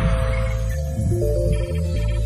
Thank you.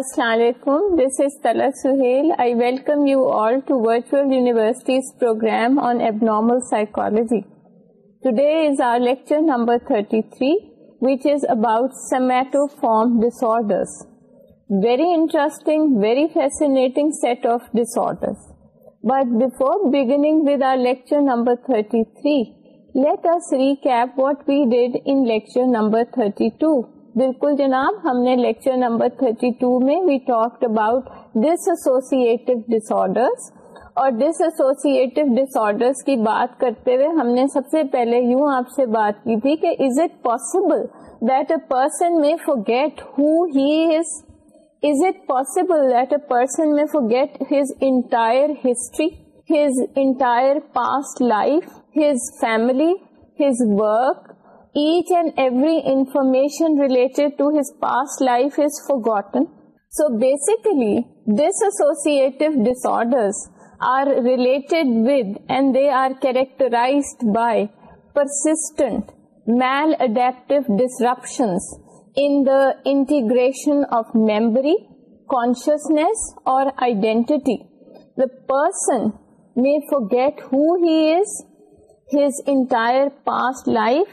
السلام علیکم this is تلک Sohail I welcome you all to virtual university psychology today thirty three which is about سیمیٹو form ڈسرسٹنگ very fascinating set of ڈسر but بفورنگ lecture number thirty three let us recap what we did in lecture thirty two بالکل جناب ہم نے lecture number 32 میں we talked about dissociative dissociative or dish associative ڈس کی بات کرتے ہوئے ہم نے سب سے پہلے یوں آپ سے بات کی تھی کہ is it possible that a person میں forget who he is it possible that a person میں forget his entire history his entire past life his family his work Each and every information related to his past life is forgotten. So basically, dissociative disorders are related with and they are characterized by persistent maladaptive disruptions in the integration of memory, consciousness, or identity. The person may forget who he is, his entire past life,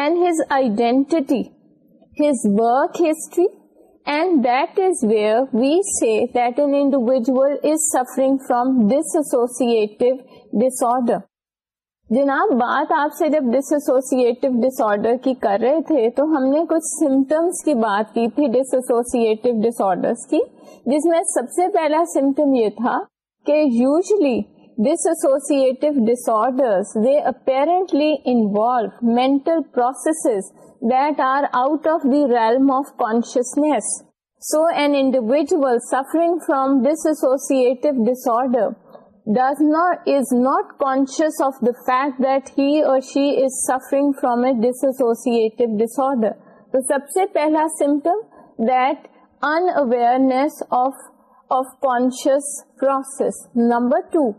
and his identities work history and where we see that and individual from dissociative disorder جناب بات آپ سے جب ڈس associative ڈس order کی کر رہے تھے تو ہم نے کچھ سمٹمس کی بات کی تھی ڈس ایسوسیٹو ڈس آرڈر کی جس میں سب سے پہلا سمٹم یہ تھا کہ usually dissociative disorders they apparently involve mental real of conscious suffering from dissociative not conscious of the fact that he or she is suffering from a ڈس ایسوسی ڈسارڈر تو سب سے پہلا symptom that unconscious process number two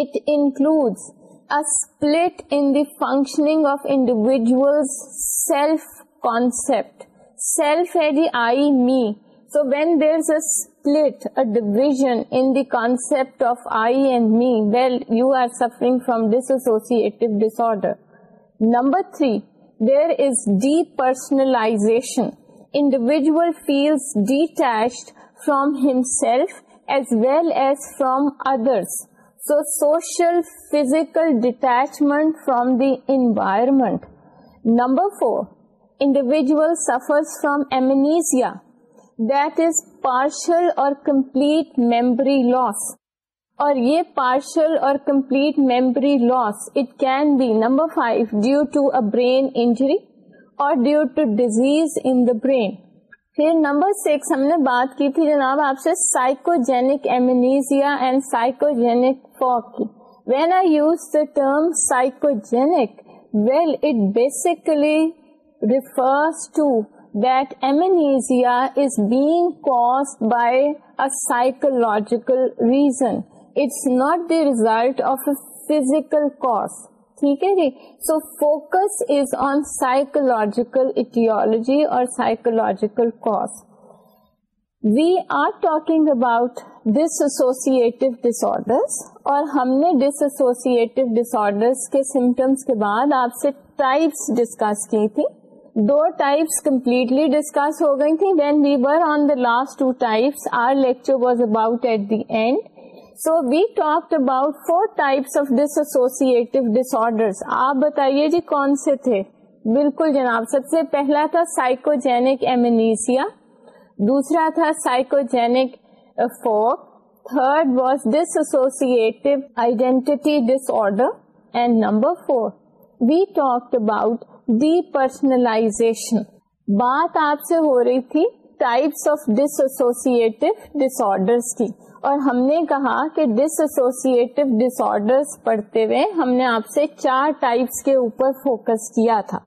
It includes a split in the functioning of individuals' self-concept. Self है जी I, me. So when there's a split, a division in the concept of I and me, well, you are suffering from dissociative disorder. Number 3, there is depersonalization. Individual feels detached from himself as well as from others. So social physical detachment from the environment number four individual suffer from amnesia that is partial or complete memory loss اور یہ partial or complete memory loss it can be number five due to a brain injury or due to disease in the brain number six ہم نے بات کی تھی جناب آپ سے it's not the result of a physical cause ٹھیک ہے جی so focus is on psychological aetiology اور psychological cause we are talking about dissociative disorders اور ہم نے ڈس ایسوسیٹو ڈس آڈرس کے سمٹمس کے بعد آپ سے ٹائپس ڈسکس کی تھی دو ٹائپس کمپلیٹلی ڈسکس ہو گئی تھی then we were on the last two types are lecture was about at the end so we talk about four types of dissociative آپ بتائیے جی کون سے تھے بالکل جناب سب سے پہلا تھا سائیکوجینک ایمنیسیا دوسرا تھا psychogenic fugue third was dissociative identity disorder and number four we talk about depersonalization بات آپ سے ہو رہی تھی types of dissociative disorder کی اور ہم نے کہا کہ ڈس ڈس ایسوسیٹو ڈسوسی پڑھتے ہوئے ہم نے آپ سے چار ٹائپس کے اوپر فوکس کیا تھا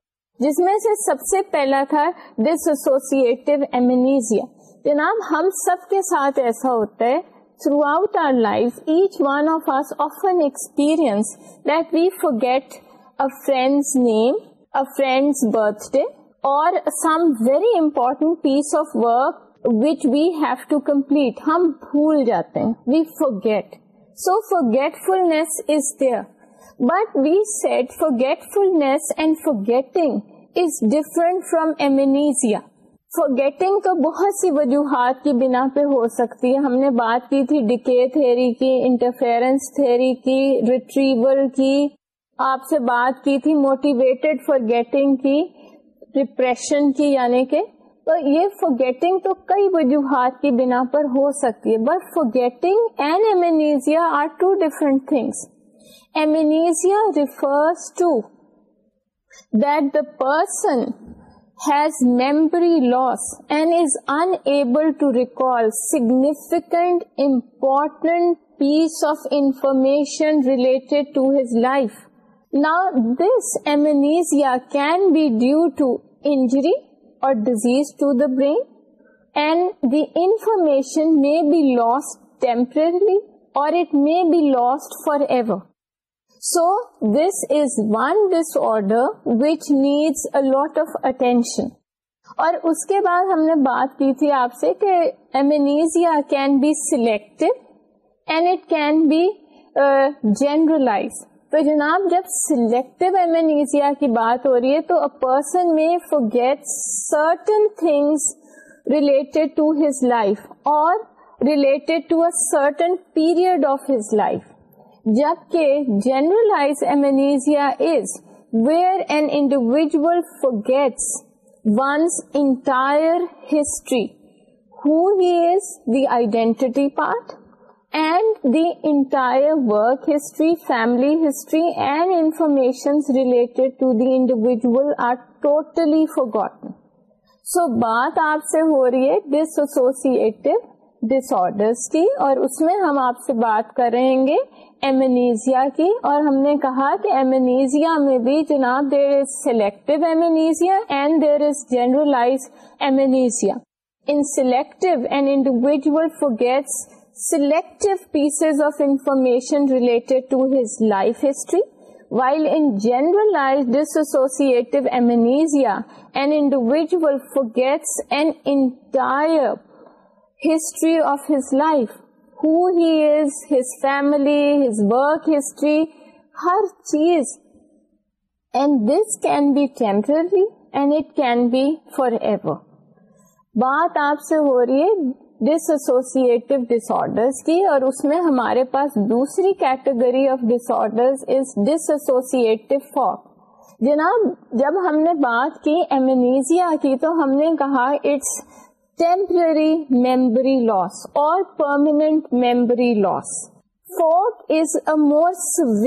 جس میں سے سب سے پہلا تھا ڈس ایسوسیٹو ایمنیزیا جناب ہم سب کے ساتھ ایسا ہوتا ہے throughout our life each one of us experience we a friend's name a friend's birthday or some very important piece of work which we've to complete ہم بھول جاتے ہیں we forget so forgetfulness is there but we set forgetfulness and forgetting is different from amnesia for getting تو بہت سی وجوہات کی بنا پہ ہو سکتی ہے ہم نے بات کی تھی ڈکے تھیری کی انٹرفیئرنس تھیری کی ریٹریول کی آپ سے بات کی تھی موٹیویٹیڈ فار گیٹنگ کی ریپریشن کی یعنی کہ تو یہ فوگیٹنگ تو کئی وجوہات کی بنا پر ہو سکتی ہے but forgetting and amnesia are two different things amnesia refers to that the person has memory loss and is unable to recall significant important piece of information relate to his life نا this amnesia can be due to injury disease to the brain and the information may be lost temporarily or it may be lost forever so this is one disorder which needs a lot of attention اور اس کے بعد ہم نے بات کی تھی آپ سے کہ amnesia can be select and it can be generalize تو جناب جب سلیکٹو ایمنیزیا کی بات ہو رہی ہے تو ا پرسن میں forget certain things related to his life or related to certain period of his life جبکہ generalize amnesia is where an individual forgets one's entire history who he is the identity part family history and information related so بات آپ سے ہو رہی ہے ڈس ایسوسی اور اس میں ہم آپ سے بات کر رہے گی ایمینیزیا کی اور ہم نے کہا کی ایمنیزیا میں بھی جناب there is select amnesia and there is generalize amnesia in selective and individual forgets selective pieces of information related to his life history while in general dissociative individual gets history of his life who he's his family his work history ہر چیز and this can be temporarily and it can be forever بات آپ سے ہو رہی ہے ڈس associative ڈسڈر کی اور اس میں ہمارے پاس دوسری category of dissociative fugue جناب جب ہم نے بات کی ایمنیزیا کی تو ہم نے کہا it's temporary memory loss or permanent memory loss fugue is a most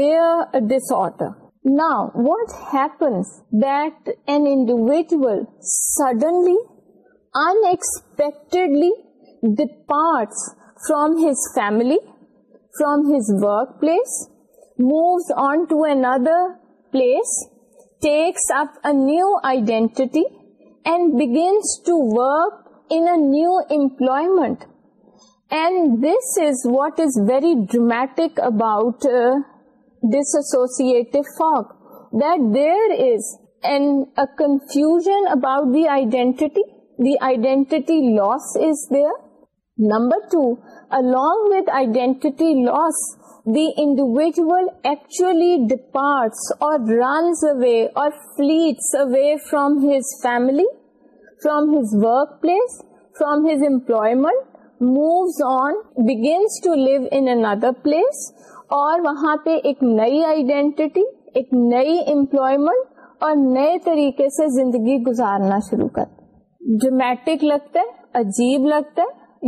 disorder now what happens that an individual suddenly unexpectedly departs from his family, from his workplace, moves on to another place, takes up a new identity, and begins to work in a new employment. And this is what is very dramatic about dissociative uh, fog, that there is a confusion about the identity loss is there, number two الگ with identity loss the individual actually departs or runs away or flat away from his family from his work place from his employment moves on begins to لر place اور وہاں پہ ایک نئی identity ایک نئی employment اور نئے طریقے سے زندگی گزارنا شروع کر جومیٹک لگتا ہے عجیب لگتا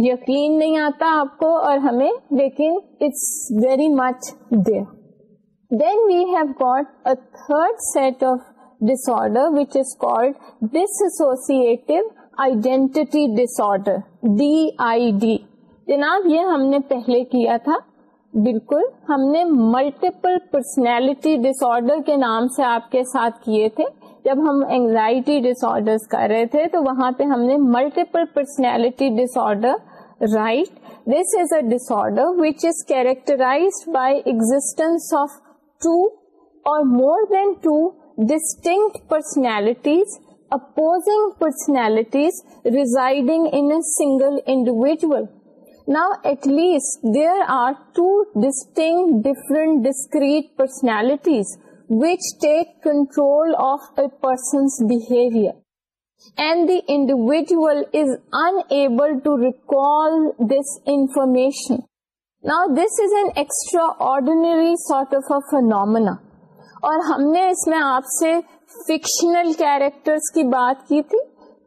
یقین نہیں آتا آپ کو اور ہمیں لیکن it's very much there then we have got a third set of disorder which is called dissociative identity disorder D I D جناب یہ ہم نے پہلے کیا تھا بالکل ہم نے ملٹیپل پرسنالٹی ڈس آرڈر کے نام سے آپ کے ساتھ کیے تھے جب ہم اینگزائٹی ڈس آرڈر کر رہے تھے تو وہاں پہ ہم نے multiple personality disorder right this is a disorder which is characterized by existence of two or more than two distinct personalities opposing personalities residing in single individual نا at least there are two distinct different discrete personalities which take control of a person's behaviour and the individual is unable to recall this information نا this is an extraordinary sort of a phenomena اور ہم نے اس میں آپ سے fictional characters کی بات کی تھی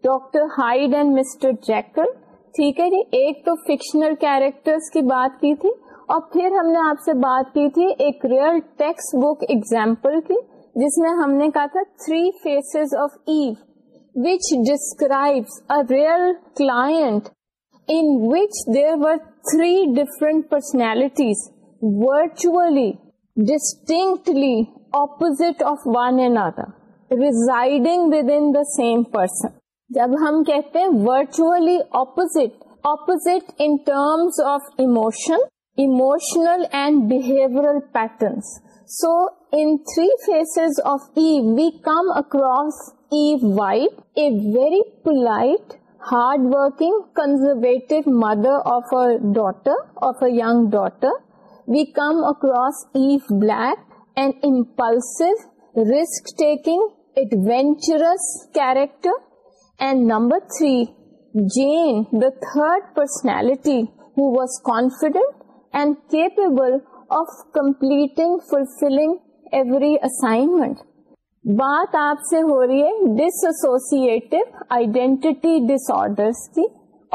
doctor Hyde and mister Jekyll ٹھیک ہے جی ایک تو فکشنل کیریکٹرس کی بات کی تھی اور پھر ہم نے آپ سے بات کی تھی ایک ریئل ٹیکسٹ بک ایگزامپل کی جس میں ہم نے کہا تھا three faces of which describe a real client which there were three different personalities virtually distinctly opposite of one and other residing within the same person جب ہم کہتے ہیں virtually opposite opposite in terms of emotion emotional and behavioral patterns. So in three phases of Eve, we come across Eve White, a very polite, hard-working, conservative mother of a daughter, of a young daughter. We come across Eve Black, an impulsive, risk-taking, adventurous character. And number 3, Jane, the third personality, who was confident, fulfilling every assignment بات آپ سے ہو رہی ہے dissociative identity disorder کی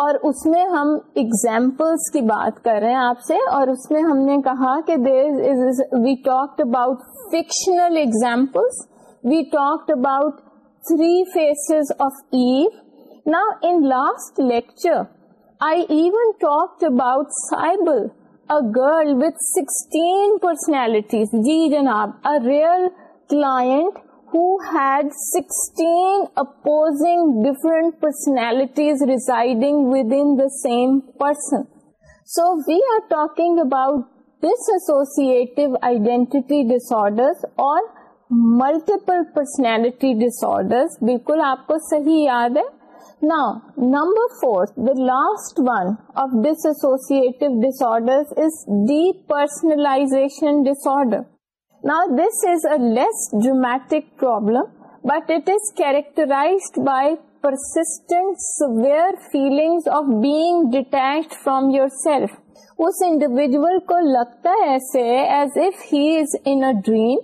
اور اس میں ہم ایگزامپلس کی بات کر رہے ہیں آپ سے اور اس میں ہم نے کہا کہ there is we talk about fictional examples we talk about three faces of Eve now in last lecture I even talk about Sybil girl with sixteen personalities جی جناب a real client personalities residing within the same person so we are talking about dissociative identity ڈس or multiple personality disorders بالکل آپ کو صحیح یاد ہے number four the last one of dissociative depersonalization disorder نس is asymptomatic problem but it is characterized by persistent where feeling of being detach from yourself اس individual کو لگتا ہے سے as if he is in dream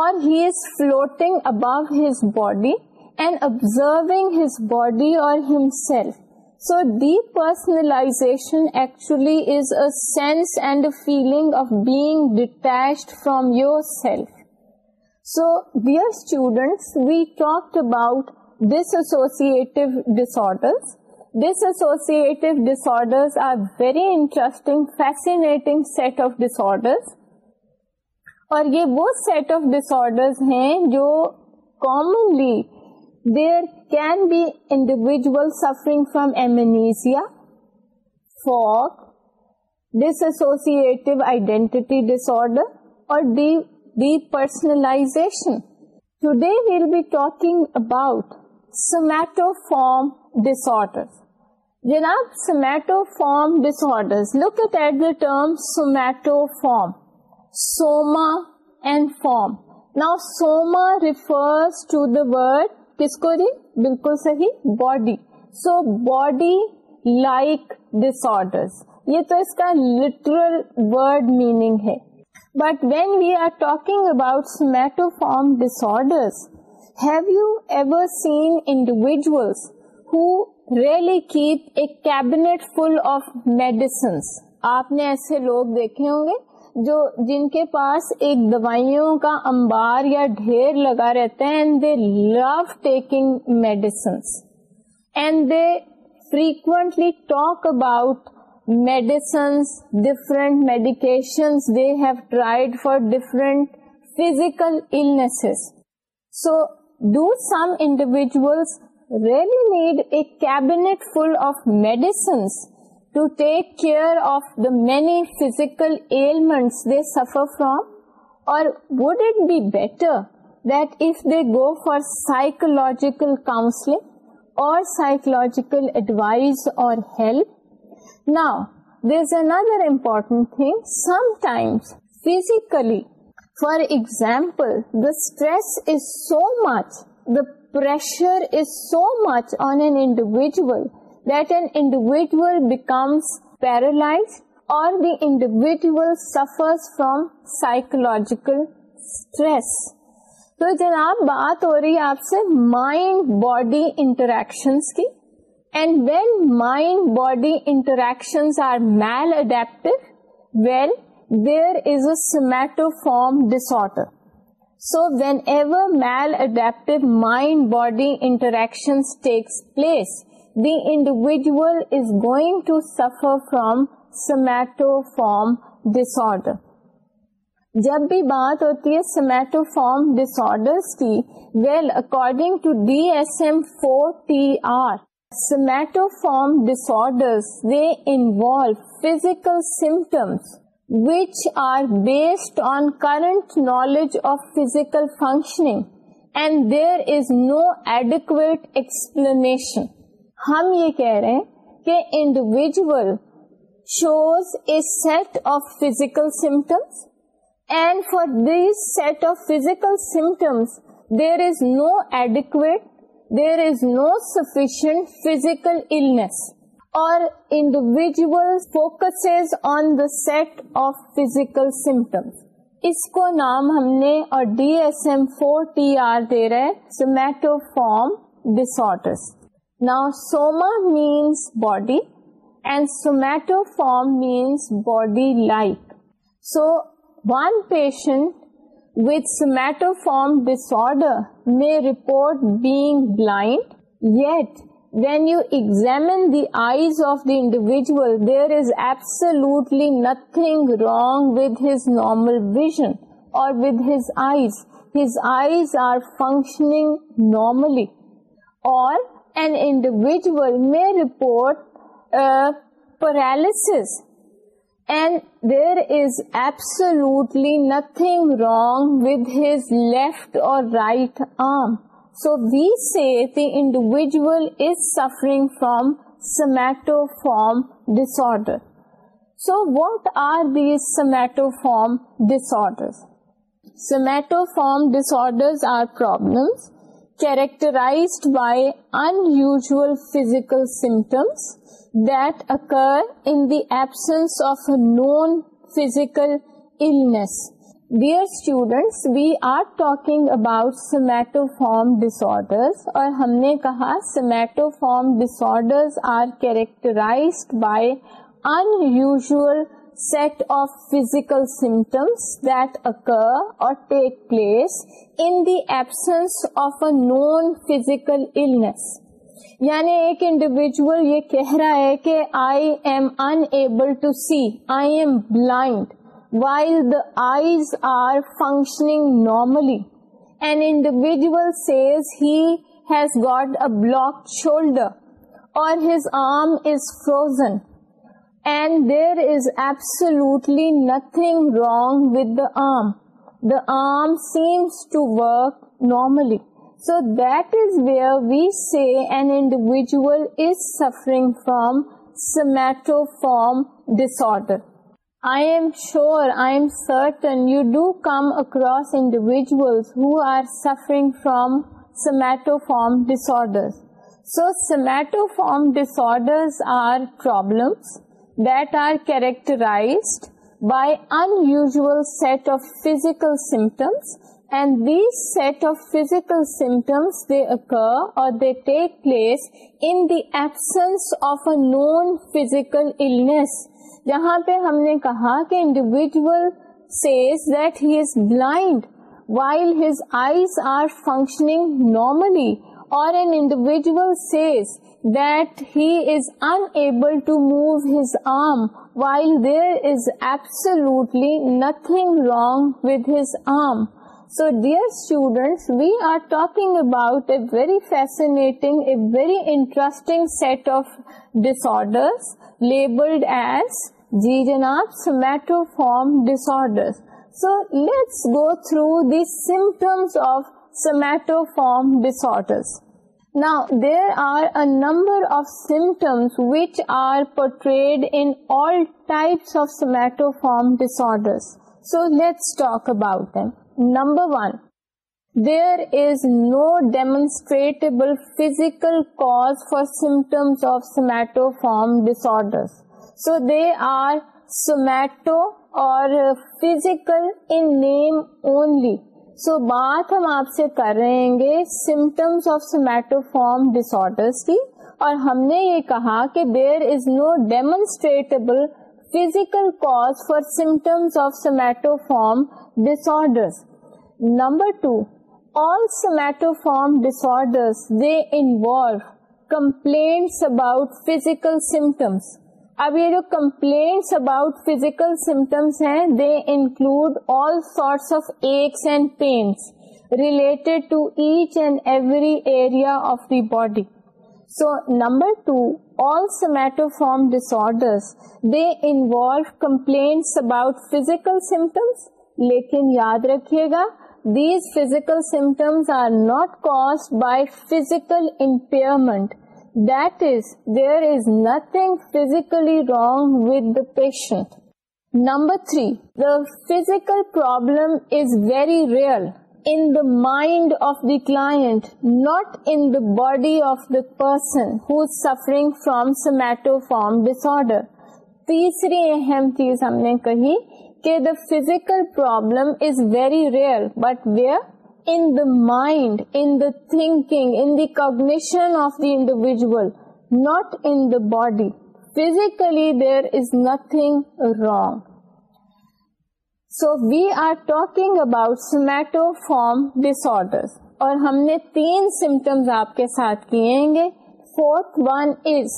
or he is floating above his body and observing his body or his self so depersonalization actually sense and feeling of being ڈیٹ from yourself so dear students we talk about dissociative disorder dissociative are very interesting fascinating set of disorders اور یہ وہ سیٹ of ڈسرز ہیں جو commonly there can be individual suffering from امیزیاڈر اور کس کو جی بالکل صحیح body so body like this یہ تو اس کا لٹرل ورڈ میننگ ہے but when we are talking about somatoform you ever seen individuals who really keep a cabinet full of medicines آپ نے ایسے لوگ دیکھے ہوں گے جو جن کے پاس ایک دوائیوں کا امبار یا ڈھیر لگا رہتا ہے and they love taking medicines and they frequently talk about medicines different medications they have tried for different physical illness so do some individuals really need a cabinet full of medicines to take care of the many physical ailments they suffer from? Or would it be better that if they go for psychological counseling or psychological advice or help? Now, there's another important thing. Sometimes, physically, for example, the stress is so much, the pressure is so much on an individual paralyze or the individual suffer from psychological تو جناب بات ہو رہی ہے آپ سے mind body interaction کی and when mind body interaction are maladaptive well there is a somatoform disorder so whenever maladaptive mind body interaction takes place the individual is going to suffer from somatoform جب بھی بات ہوتی ہے somatoform disorder according to D S M four T R somatoform disorder involve physical symptoms which are based on current knowledge of physical functioning and there is no adequate explanation ہم یہ کہہ رہے ہیں کہ individual shows a set of physical symptoms and for this set of physical symptoms there is no adequate there is no sufficient physical illness اور individual focus on the set of physical symptoms اس کو نام ہم نے اور D S M four T R دے رہے somatoform disorders نا soma means body and somatoform means body like so one patient somatoform disorder میں report being blind yet what you examine the eyes of the individual there is absolutely nothing wrong with his normal vision or functioning normally or an individual may report paralysis, and there is absolutely nothing wrong with his left or right arm. So we say the individual is suffering from somatoform disorder. So what are these somatoform disorders? Somatoform disorders are problems characterize by unusual physical symptoms that occur in the absence of a non physical illness dear students we are talking about somatoform disorders اور ہم نے کہا somatoform disorders are characterized by unusual set of physical symptoms that occur or take place in the absence of a known physical illness. یعنی ایک individual یہ کہہ رہا ہے کہ I am unable to see I am blind while the eyes are functioning normally an individual says has got a block shoulder اور his arm is frozen And there is absolutely nothing wrong with the arm. The arm seems to work normally. So that is where we say an individual is suffering from somatoform disorder. I am certain you do come across individuals who are suffering from somatoform disorders. So somatoform disorders are problems tries by انٹ of physical symptoms and set of physical symptoms they occur or take place in the absence of a known physical یہاں پہ ہم نے کہا کہ individual that he is blind while his eyes are functioning normally or an individual says that he is unable to move his arm while there is absolutely nothing wrong with his arm. So dear students, we are talking about a very fascinating, a very interesting set of disorders labeled as ji janab, somatoform disorders. So let's go through the symptoms of somatoform disorders. Now, there are a number of symptoms which are portrayed in all types of somatoform disorders. So, let's talk about them. Number one, there is no demonstrable physical cause for symptoms of somatoform disorders. So, they are somato or physical in name only. So بات ہم آپ سے کر رہے گے symptoms of somatoform form disorders کی اور ہم نے یہ کہا کہ there is no demonstrable physical cause for symptoms of dish disorders number two all somatoform orders they involve complaints about physical symptoms اب یہ جو کمپلینٹس اباؤٹ فیزیکل سمٹمس ہیں they include all sorts of aches and pains related to each and every area of the body so number two all dish disorder they involve complaints about physical symptoms لیکن یاد رکھیے گا these physical symptoms are not caused by physical impairment there is nothing physically wrong with the patient number three the physical problem is very real in the mind of the client not in the body of the person who's suffering from somatoform disorder تیسری اہم چیز ہم نے کہی کہ the physical problem is very real but where in the mind, in the thinking, in the cognition of the individual, not in the body. Physically, there is nothing wrong. So, we are talking about somatoform disorders. اور ہم نے تین symptoms آپ کے ساتھ کیے گے fourth one is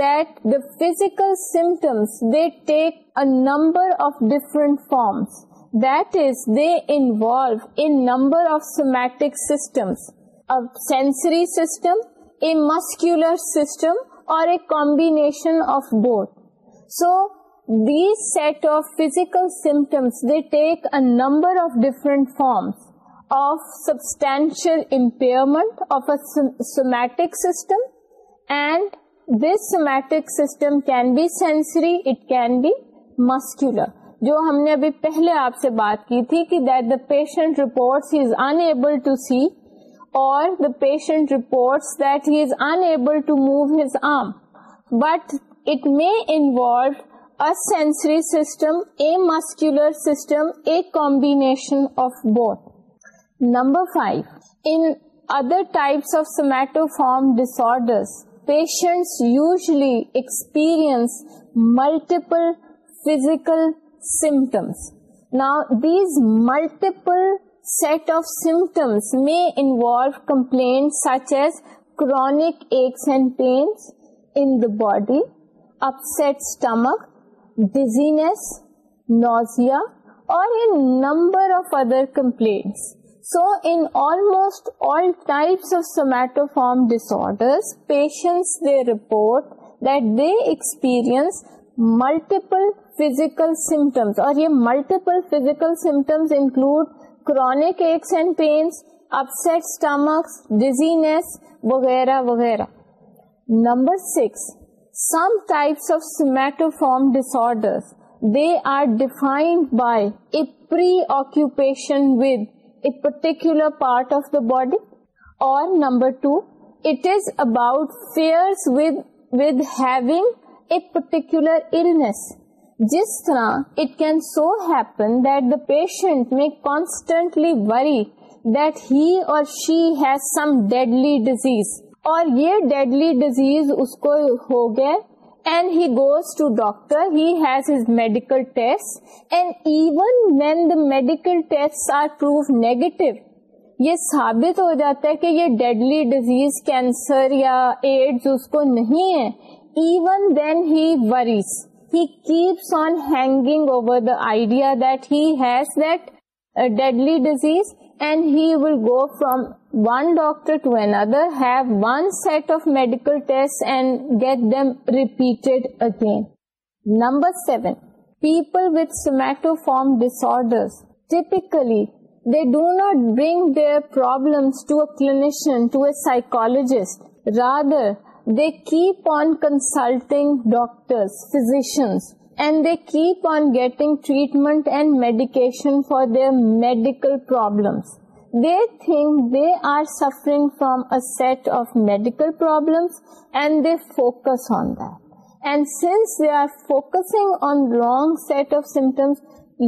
that the physical symptoms they take a number of different forms number of somatic systems a muscular system اور take a of different forms of substantial impairment of um somatic system and this somatic system can be sensory it can be muscular جو ہم نے ابھی پہلے آپ سے بات کی تھی کہ that the patient reports a combination of بہت number five in other types of somatoform disorder patient usually experience multiple physical symptoms نا these multiple set of symptoms میں body upset stomach dizziness nausea اور so in almost all types of somatoform disorders patients report that دسپیرئنس multiple physical symptoms اور یہ multiple physical symptoms include chronic aches and pains اپڈر they are defined by a a particular part of the body اور number two it is about with having a particular جس طرح it can so happen that the patient میں constantly worry that he or she has some deadly disease اور یہ deadly disease اس کو ہو گئے and he goes to doctor he has his medical test and even when the medical test are proof negative یہ ثابت ہو جاتا ہے کہ یہ ڈیڈلی ڈیزیز کینسر یا ایڈز اس کو نہیں ہے even then he worries he keeps on hanging over the idea that he has that uh, deadly disease, and he will go from one doctor to another, have one set of medical tests and get them repeated again. Number 7, people with somatoform disorders, typically they do not bring their problems to a clinician, to a psychologist. Rather, they keep on consulting doctor physicians and they keep on getting treatment and medication for medical problems they think they are suffering from set of medical problems and they focus on that and since way are focusing on long set of symptoms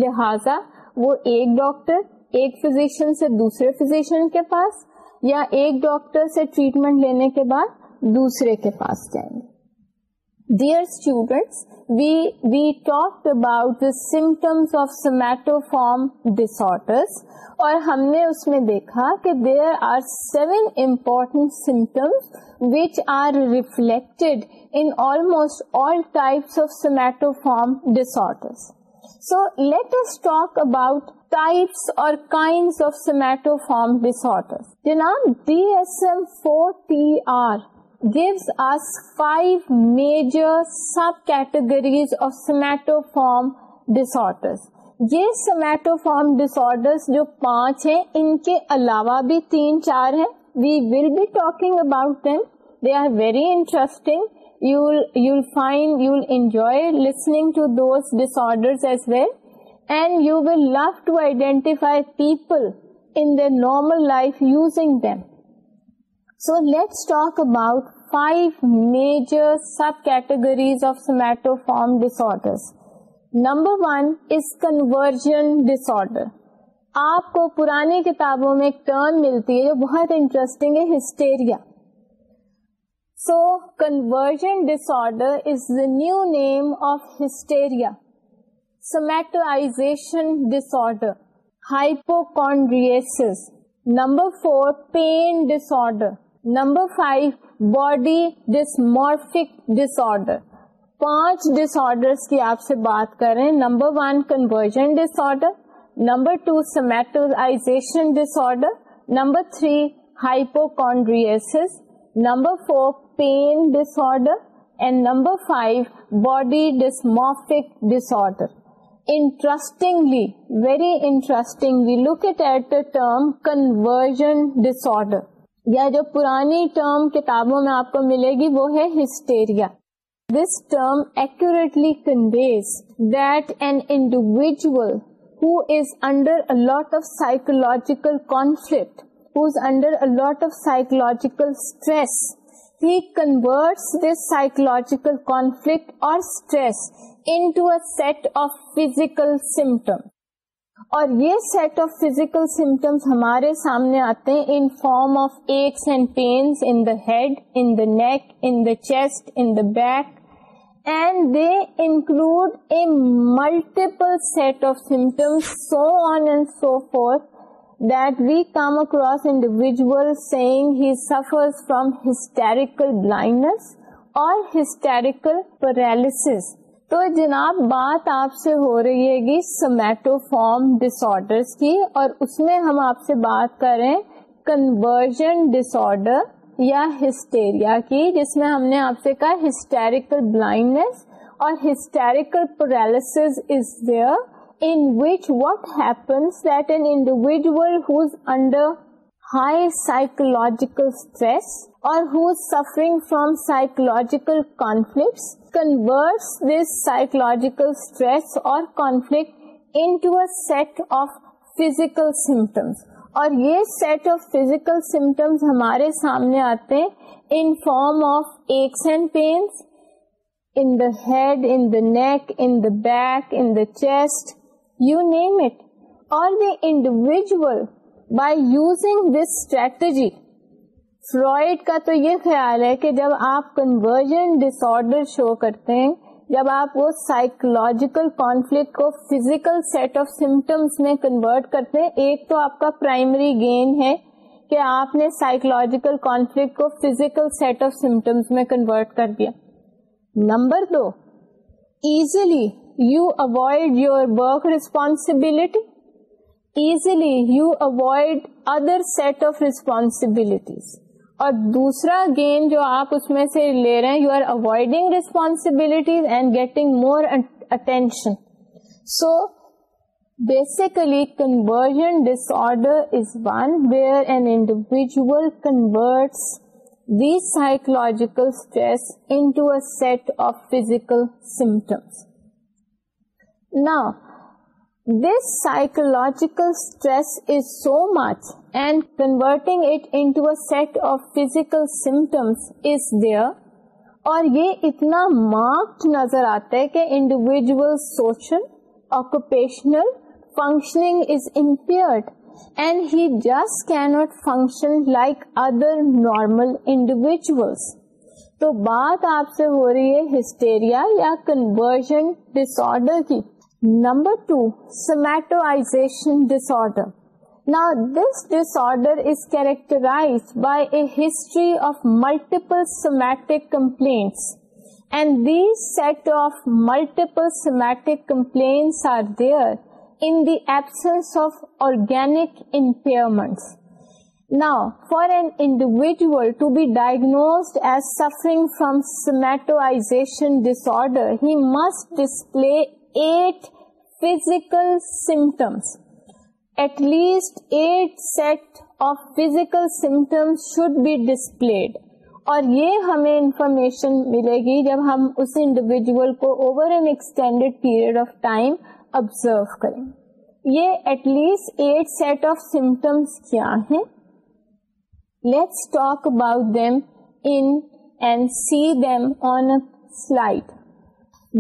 لہذا وہ ایک doctor ایک physician سے دوسرے physician کے پاس یا ایک ڈاکٹر سے ٹریٹمنٹ لینے کے بعد دوسرے کے پاس جائیں گے students, students we talk about the of of somatoform disorders اور ہم نے اس میں دیکھا کہ there are seven important symptoms which are reflected in all types of of somatoform disorders. So let us talk about types or kinds of somatoform disorders. جناب be S M four T R gives us five major subcategories of somatoform disorders. یہ سیمٹو form ڈسر جو پانچ ہیں ان کے علاوہ بھی تین چار ہیں we will be talking about them they are very interesting you find you will enjoy listening to those as well and you will love to identify people in normal life using them so let's talk about five major subcategories of disorders. Number number one is disorder. آپ کو پرانی کتابوں میں ایک term ملتی ہے جو بہت انٹرسٹنگ ہے hysteria so conversion disorder is the new name of hysteria disorder hypochondriasis number four pain disorder number five body dysmorphic disorder پانچ ڈس آرڈرس کی آپ سے بات کریں number one conversion disorder number two سمیٹلائزیشن disorder number three hypochondriasis number four pain disorder and number five body dysmorphic disorder Interestingly, very interesting, we look at the term conversion disorder. یا جو پرانی term کتابوں میں آپ کو ملے گی وہ ہے hysteria this term actually conveys that an individual ہوڈر a lot of psychological conflict who's under out of psychological stress he convert this psychological conflict or stress into it of physical symptom اور یہ set of physical symptoms ہمارے سامنے آتے ہیں in form of aches and pains in the head in the neck in the chest in the back and they include a multiple set of symptoms so on and so four come across individual seeing he suffer from hysterical blindness or hysterical paralysis تو جناب بات آپ سے ہو رہی ہے گی سمیٹو ڈس disorder کی اور اس میں ہم آپ سے بات کریں کنورژن ڈس آڈر یا ہسٹیریا کی جس میں ہم نے آپ سے کہا ہسٹیریکل بلائنڈنیس اور hysterical paralysis is there in which what happens that an individual who's under high psychological stress or who suffering from psychological conflict converts psychological stress or conflict into a set of physical symptoms اور یہ set of physical symptoms ہمارے سامنے آتے ہیں in form of aches and pains in the head in the neck in the back in the chest you name it اور individual by using this strategy Freud کا تو یہ خیال ہے کہ جب آپ کنورژن ڈس آڈر شو کرتے ہیں جب آپ وہ سائیکولوجیکل کانفلکٹ کو فزیکل سیٹ آف سمٹمس میں کنورٹ کرتے ہیں ایک تو آپ کا پرائمری گین ہے کہ آپ نے سائیکولوجیکل کانفلکٹ کو فزیکل سیٹ آف سمٹمس میں کنورٹ کر دیا نمبر دو easily you avoid your work responsibility easily you avoid other set of responsibilities اور دوسرا گین جو آپ اس میں سے لے رہے ہیں you are avoiding responsibilities and getting more attention so basically conversion disorder is one where an individual convert the psychological stress into a set of physical symptoms نا this psychological stress is so much set of physical symptoms اور یہ اتنا marked نظر آتا ہے کہ individual social occupational functioning is impaired and he just can not function like other normal individuals تو بات آپ سے ہو رہی ہے ہسٹیریا یا کنورژن ڈس ڈسر کی number to سمیٹوائزیشن dish disorder Now, this disorder is characterized by a history of multiple somatic complaints. And these set of multiple somatic complaints are there in the absence of organic impairments. Now, for an individual to be diagnosed as suffering from somatization disorder, he must display 8 physical symptoms. at least 8 set of physical symptoms should be displayed. اور یہ ہمیں information ملے گی جب ہم اس individual کو over an extended period of time observe کریں یہ at least eight set of symptoms کیا ہیں let's talk about them in and see them on a slide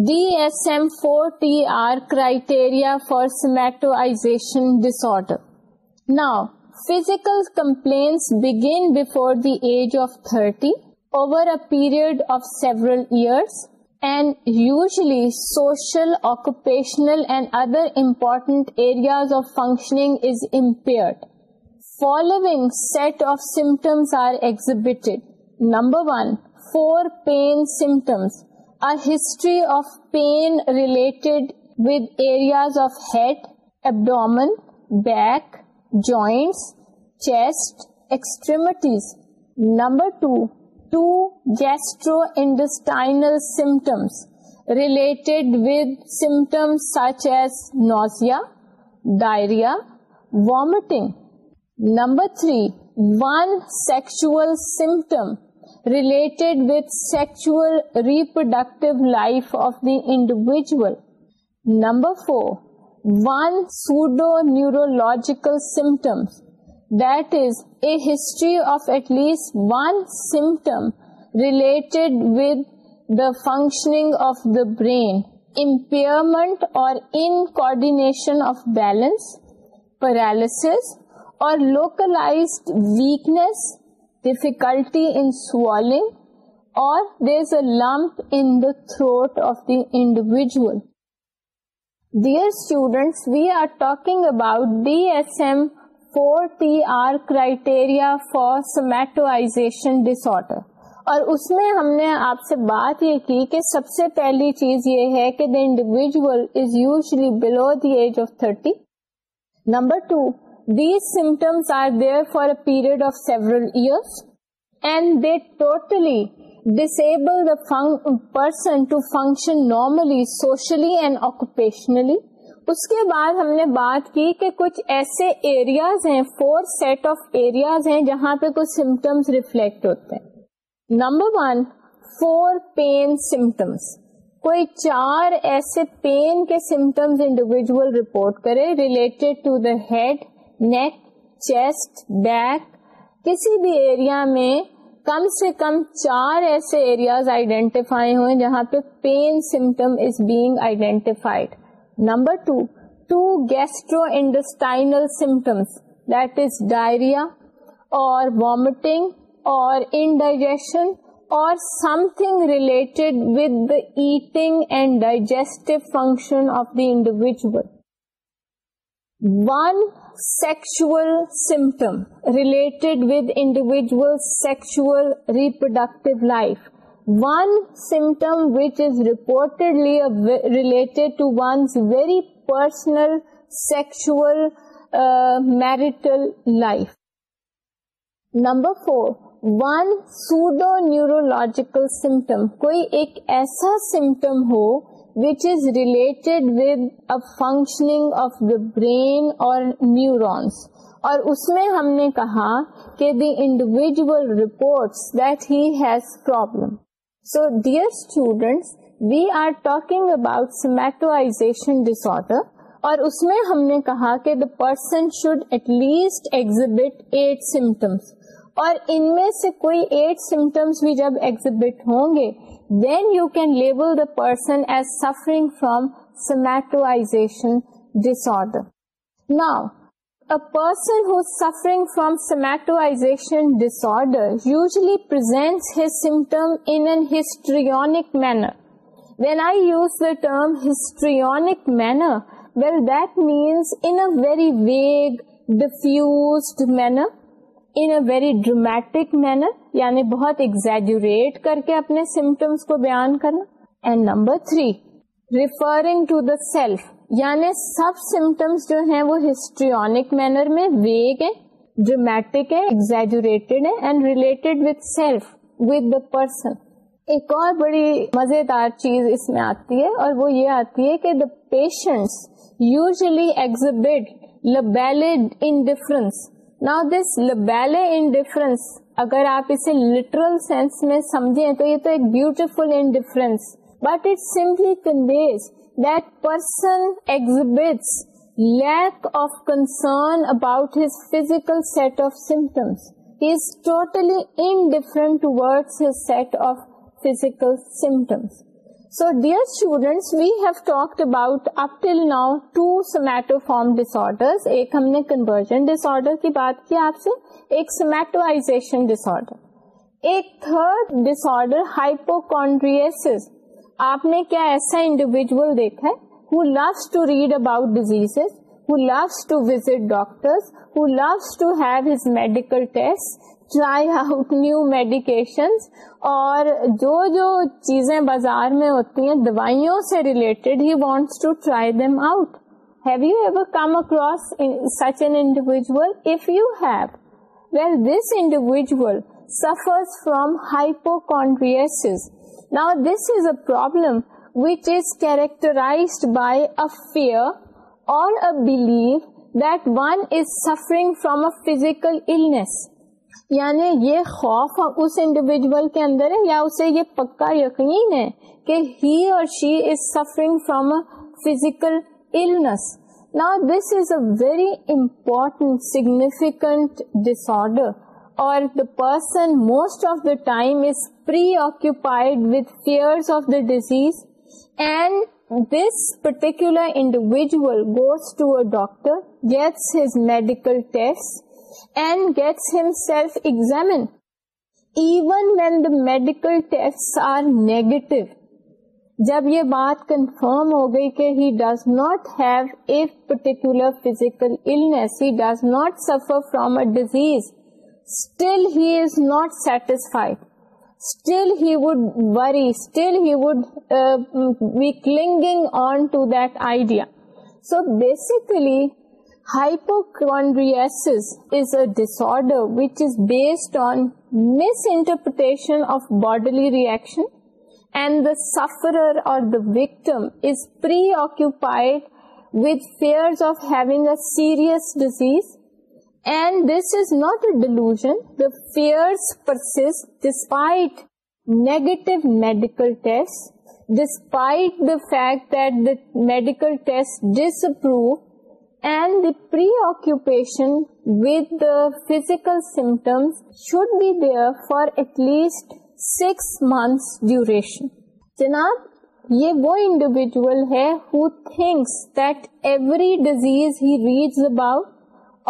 DSM-4T criteria for somatization disorder. Now, physical complaints begin before the age of 30 over a period of several years and usually social, occupational and other important areas of functioning is impaired. Following set of symptoms are exhibited. Number 1, 4 pain symptoms a history of pain related with areas of head, abdomen, back, joints, chest, extremities. Number 2, 2 gastrointestinal symptoms related with symptoms such as nausea, diarrhea, vomiting. Number 3, 1 sexual symptom related with sexual reproductive life of the individual. Number 4, one pseudo-neurological symptoms, that is a history of at least one symptom related with the functioning of the brain, impairment or incoordination of balance, paralysis or localized weakness difficulty in or اور throat of the individual there throat we are talking about students, S M four T R criteria for for dish disorder. اور اس میں ہم نے آپ سے بات یہ کی کہ سب سے پہلی چیز یہ ہے کہ the individual is usually below the age of thirty number two these symptoms are there for a period of several years and they totally disable person to function normally socially and occupationally اس کے بعد ہم نے بات کی کہ کچھ ایسے ایریاز ہیں فور سیٹ آف ایریاز ہیں جہاں پہ کچھ سمٹمس ریفلیکٹ ہوتے ہیں number one four pain symptoms کوئی چار ایسے پین کے سمٹمس انڈیویجل رپورٹ کرے related to the head neck chest back کسی بھی ایریا میں کم سے کم چار ایسے ایریاز آئیڈینٹیفائی ہوئے جہاں پہ pain symptom is being identified number two two gastrointestinal symptoms that is diarrhoea or vomiting or indigestion or something related with the eating and digestive function of the individual one sexual symptom related with individual sexual reproductive life one symptom which is reportedly related to one very personal sexual marital life number four one pseudo neurological symptom کوئی ایک ایسا سمٹم ہو which is with with functioning of the brain اور neurons اور اس میں ہم نے کہا کہ the individual reports that has problem so dear students we are talking about سمیٹوائزیشن disorder اور اس میں ہم نے کہا کہ the person should at least exhibit eight symptoms اور ان میں سے کوئی ایٹ سمٹمس بھی جب ایگزبٹ ہوں گے then you can label the person as suffering from somatization disorder. Now, a person who's suffering from somatization disorder usually presents his symptom in an histrionic manner. When I use the term histrionic manner, well, that means in a very vague, diffused manner. In a very dramatic manner یعنی بہت exaggerate کر کے اپنے symptoms کو بیان کرنا and number three referring to the self یعنی سب سمٹمس جو ہیں وہ ہسٹریونک مینر میں ویگ ہے ڈرمیٹک ایگزیج ہے ایک اور بڑی مزیدار چیز اس میں آتی ہے اور وہ یہ آتی ہے کہ the patients usually exhibit la belle indifference not this la belle اگر آپ اسے لٹرل سینس میں سمجھیں تو یہ تو ایک beautiful indifference but it simply conveys that person exhibits lack of concern about his physical set of symptoms he is totally indifferent toward his set of physical symptoms so dear we have talk about Uppal now to somatoform disorder ایک ہم نے کنورژ ڈس order کی بات کی آپ سے ایک سمیٹوشن ڈسڈر ایک تھرڈ ڈسڈر ہائپو کونڈریز آپ نے کیا ایسا انڈیویژل دیکھا ہو loves to read about disease who loves to visit doctor try out new medications اور جو جو چیزیں بازار میں ہوتی ہیں دوائیوں سے related he wants to try them out have you ever come across such an individual if you have well this individual suffers from hypochondriasis نا this is a problem which is characterized by fear اور suffering from a physical illness یعنی یہ خوف اس individual کے اندر ہے یا اسے یہ پکا یقین ہے کہ he or she is suffering from a نا this is very important significant disorder اور the person most of the time is preoccupied fears of the disease and this particular individual goes to a doctor gets his medical test medical جب یہ بات confirm ہو گئی کہ he does not have a particular physical illness he does not suffer from a disease still he is not satisfied still he would worry still he would be clinging on to that idea so basically Hypochondriasis is a disorder which is based on misinterpretation of bodily reaction, and the sufferer or the victim is preoccupied with fears of having a serious disease, and this is not a delusion. The fears persist despite negative medical tests, despite the fact that the medical tests disapprove and the preoccupation with physical symptoms should beer for at least six months duration جناب یہ وہ individual ہے reach اباؤ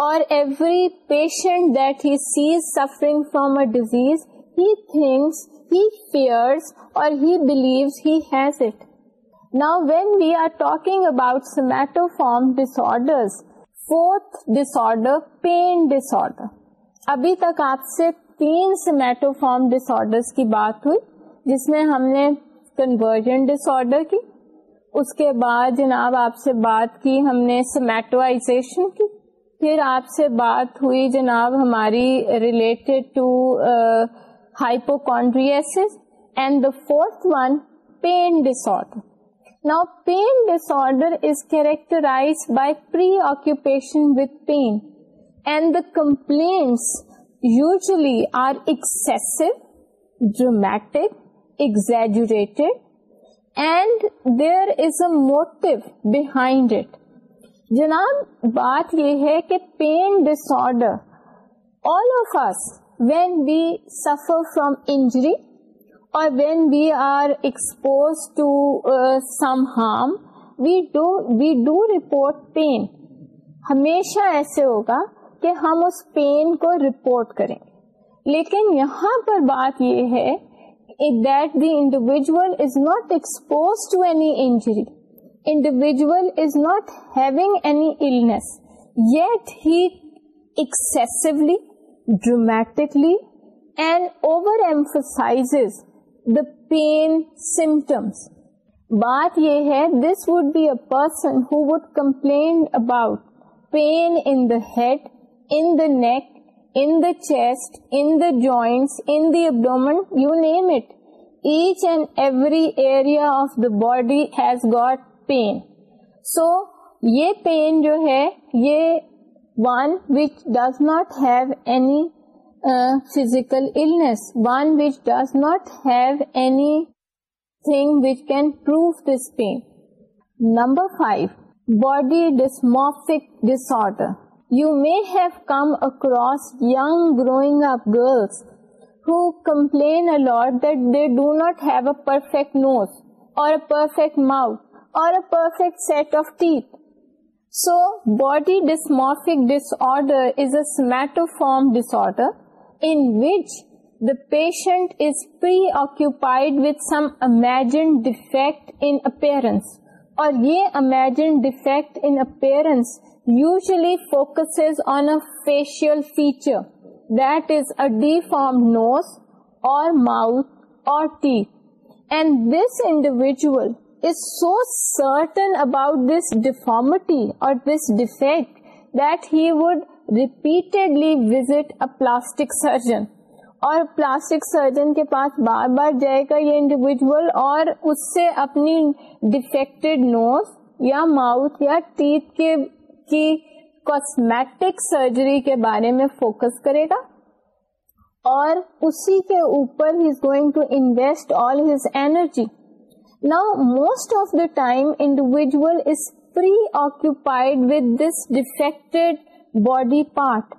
اور disease he thinks he fear اور he believes has it Now when we are talking about somatoform disorders, fourth disorder, pain disorder. ابھی تک آپ سے تین سیمیٹوفارم ڈسرس کی بات ہوئی جس میں ہم نے کنورژن ڈس آڈر کی اس کے بعد جناب آپ سے بات کی ہم نے سمیٹوائزیشن کی پھر آپ سے بات ہوئی جناب ہماری related to hypochondriasis and the fourth one pain disorder نا pain disorder characterized by preoccupation واپلینٹ یوزلی آر ایکسو ڈیٹ exaggerate and there is a motive behind it جناب بات یہ ہے کہ pain disorder all of us when we suffer from injury when we are exposed to some harm we we do report pain ہمیشہ ایسے ہوگا کہ ہم اس پین کو رپورٹ کریں لیکن یہاں پر بات یہ yet he excessively dramatically and over emphasize pain symptoms بات یہ ہے this would be a person complaint about pain in the head in the neck in the chest in the جو every area of the body has got pain so یہ pain جو ہے یہ one which does not have any physical illness, one which does not have anything which can prove this pain. Number 5, body dysmorphic disorder. You may have come across young growing up girls who complain a lot that they do not have a perfect nose or a perfect mouth or a perfect set of teeth. So, body dysmorphic disorder is a somatoform disorder in which the patient is preoccupied with some imagined defect in appearance. Or ye imagined defect in appearance usually focuses on a facial feature, that is a deformed nose or mouth or teeth. And this individual is so certain about this deformity or this defect that he would repeatedly visit a plastic surgeon اور plastic surgeon کے پاس بار بار جائے گا یہ individual اور اس سے اپنی ڈیفیکٹ نوز یا ماؤتھ یا ٹیتھ کاسمیٹک سرجری کے بارے میں فوکس کرے گا اور اسی کے اوپر he is going to invest all his energy نا most of the time individual is preoccupied with this defect body part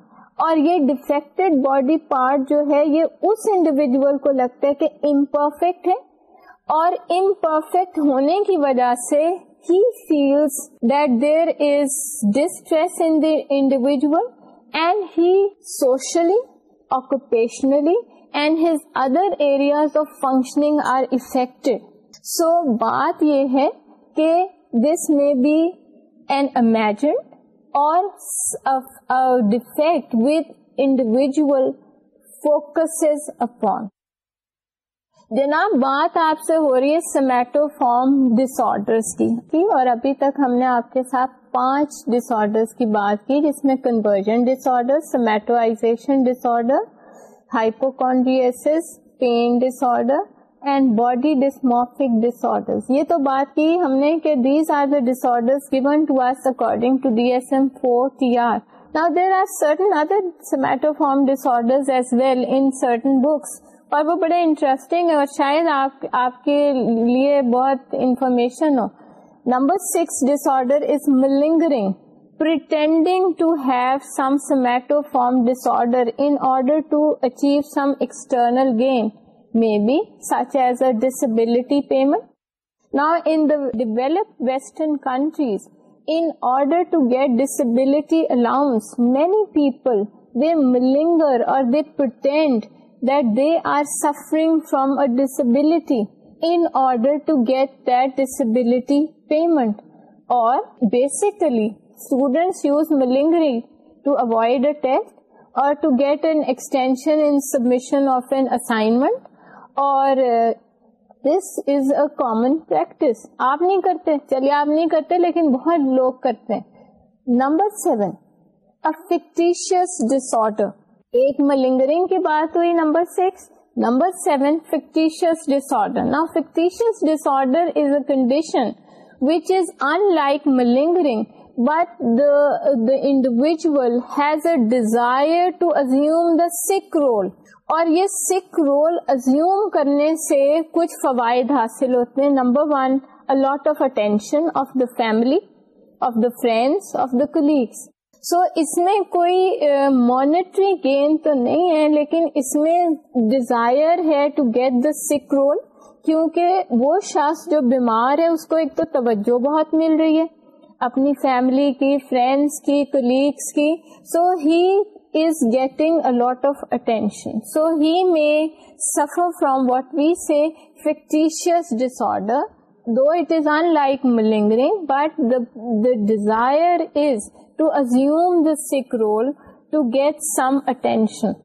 اور یہ ڈیفیکٹڈ باڈی پارٹ جو ہے یہ اس انڈیویجل کو لگتا ہے کہ امپرفیکٹ ہے اور امپرفیکٹ ہونے کی وجہ سے he feels that there is distress in the individual and he socially occupationally and his other areas of functioning are affected so بات یہ ہے کہ this may be and imagined upon جناب بات آپ سے ہو رہی ہے سمیٹو فارم ڈس سمیٹوفارم کی اور ابھی تک ہم نے آپ کے ساتھ پانچ ڈس ڈسر کی بات کی جس میں conversion disorder somatization disorder hypochondriasis pain disorder and body dysmorphic disorder یہ تو بات کی ہم نے بہت انفارمیشن ہو number six external gain. maybe such as a disability payment. Now, in the developed Western countries, in order to get disability allowance, many people, they malinger or they pretend that they are suffering from a disability in order to get that disability payment. Or basically, students use malingering to avoid a test or to get an extension in submission of an assignment. اور دس is a common practice آپ نہیں کرتے چلیے آپ نہیں کرتے لیکن بہت لوگ کرتے ہیں نمبر سیون ڈس آڈر ایک ملنگرنگ کی بات ہوئی number six number seven factitious disorder نا factitious disorder is a condition which is in like malingering but the the individual has a desire to assume the sick role اور یہ سکھ role assume کرنے سے کچھ فوائد حاصل ہوتے ہیں number one a lot of attention of the family of the friends of the colleagues so اس میں کوئی مانیٹری uh, گین تو نہیں ہے لیکن اس میں ڈیزائر ہے to get the sick role کیونکہ وہ شخص جو بیمار ہے اس کو ایک تو توجہ بہت مل رہی ہے اپنی فیملی کی فرینڈس کی کلیگس کی so he is getting a lot of attention so he may suffer from what we see factitious disorder though it is in like malingering but the desire is to assume the sick role to get some attention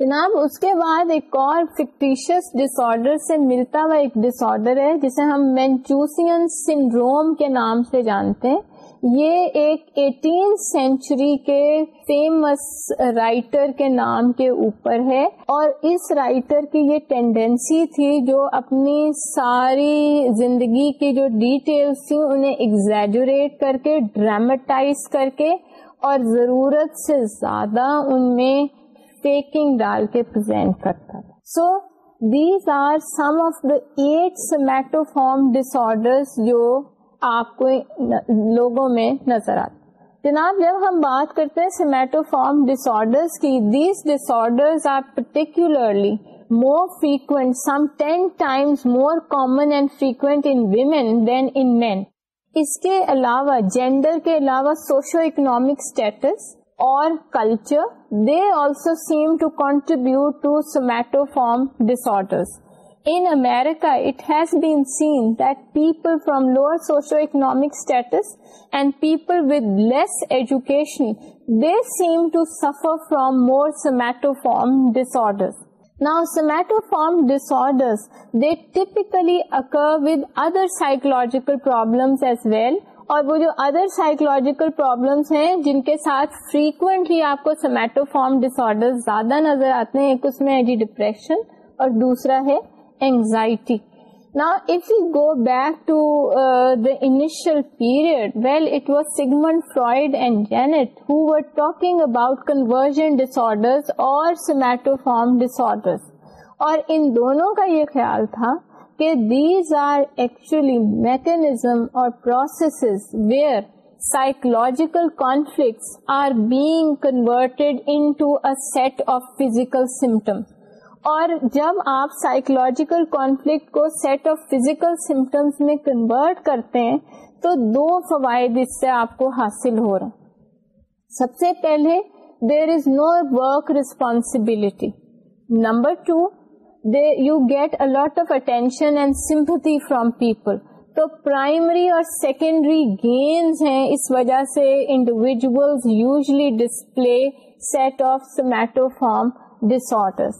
جناب اس کے بعد ایک اور fictitious ڈس order سے ملتا ہوا ایک ڈس آڈر ہے جسے ہم مینچوسین سنڈروم کے نام سے جانتے ہیں یہ ایک ایٹین سینچری کے فیمس رائٹر کے نام کے اوپر ہے اور اس رائٹر کی یہ ٹینڈینسی تھی جو اپنی ساری زندگی کی جو ڈیٹیلس تھی انہیں ایگزیجوریٹ کر کے ڈرامیٹائز کر کے اور ضرورت سے زیادہ ان میں فیکنگ ڈال کے پرزینٹ کرتا تھا so these are some of the eight somatoform disorder جو آپ کو لوگوں میں نظر آتا جناب جب ہم بات کرتے ہیں somatoform are particularly more frequent some ten times more common and frequent in women than in men اس کے علاوہ جینڈر کے علاوہ سوشو اکنامک اسٹیٹس اور culture they also seem to contribute to somatoform disorder in America, it has been seen that people from lower socioeconomic status and people with less education, they seem to suffer from more somatoform disorders. Now, somatoform disorders, they typically occur with other psychological problems as well. اور وہ جو other psychological problems ہیں جن کے ساتھ frequently آپ کو سمیٹو form ڈس زیادہ نظر آتے ہیں ایک اس میں ہے جی ڈپریشن اور دوسرا ہے ان دونوں کا یہ خیال تھا کہ دیز آر ایکچولی میکنیزم اور process where psychological conflicts are being converted into a set of physical symptom اور جب آپ سائیکولوجیکل کانفلکٹ کو سیٹ آف فزیکل سمٹمس میں کنورٹ کرتے ہیں تو دو فوائد اس سے آپ کو حاصل ہو رہا سب سے پہلے there is no work responsibility number two you get a lot of attention and sympathy from people تو پرائمری اور سیکنڈری گینز ہیں اس وجہ سے individuals usually display set of somatoform disorder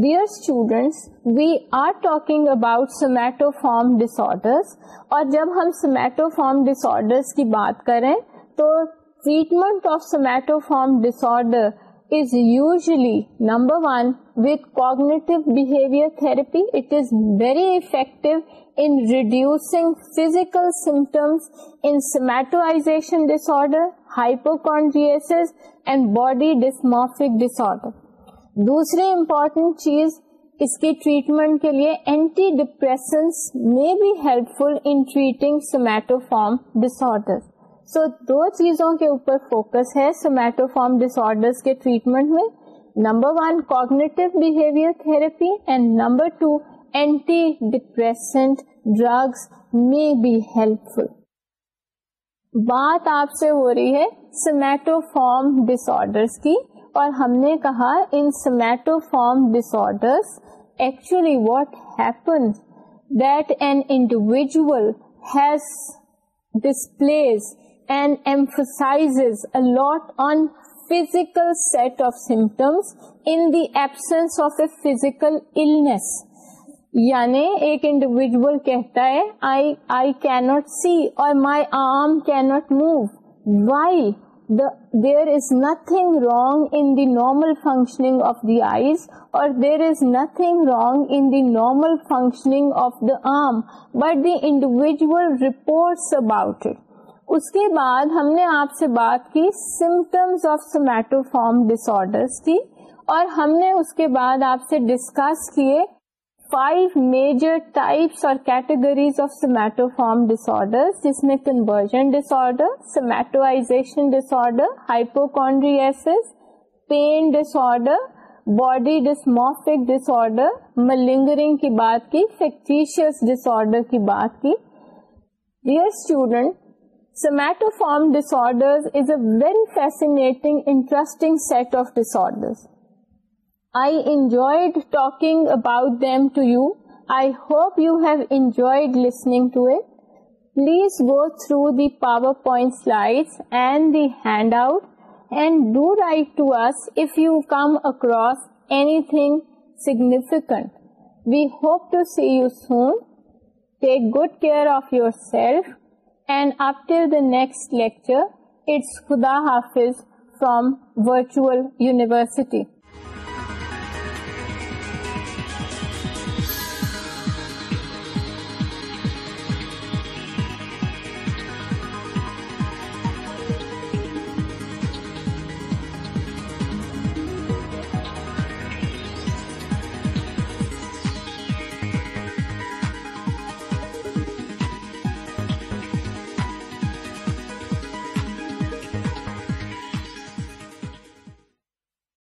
dear students we are talking about somatoform disorder اور جب ہم کی بات کریں تو number one with cognitive behaviour therapy it is very effective reducing physical symptoms in somatization disorder ہائپوکونجیس and body dysmorphic disorder دوسری important چیز اس کی ٹریٹمنٹ کے لیے اینٹی ڈپریسنس میں be helpful in treating somatoform disorder so دو چیزوں کے اوپر فوکس ہے سومیٹوفارم ڈسر کے ٹریٹمنٹ میں number one cognitive behaviour therapy and number two antidepressant drugs may be helpful بات آپ سے ہو رہی ہے سمیٹوفارم ڈسر کی اور ہم نے کہا in somatoform order actually what happen that an individual has displays and emphasize a lot on physical set of symptoms in the absence of a physical یعنی ایک انڈیویژل کہتا ہے آئی کینوٹ سی اور my arm cannot move why there is of wrong in the normal is of the eyes اور normal functioning of the arm but the individual reports about it اس کے بعد ہم نے آپ سے بات کی سمٹمس آف سومیٹو فارم ڈس کی اور ہم نے اس کے بعد آپ سے ڈسکس کیے فائیو میجر ٹائپس اور کیٹیگریز آف سمیٹو سیمٹوفارم ڈسر جس میں conversion disorder somatization disorder hypochondriasis pain disorder body dysmorphic disorder malingering کی بات کی فیکٹیش ڈسڈر کی بات کی dear student سمیٹو somatoform disorder is a very fascinating interesting set of disorders I enjoyed talking about them to you. I hope you have enjoyed listening to it. Please go through the PowerPoint slides and the handout and do write to us if you come across anything significant. We hope to see you soon. Take good care of yourself, and up till the next lecture, it's Khuda Hafiz from Virtual University.